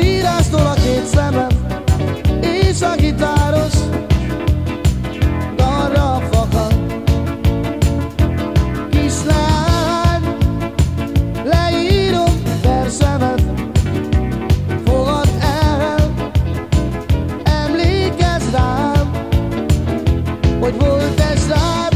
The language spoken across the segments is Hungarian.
sírástól a két szemem, és a gitáros darra fakad. Kislány, leírom versemet, fogad el, emlékezz rám, hogy volt ez rád,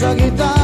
jogue então.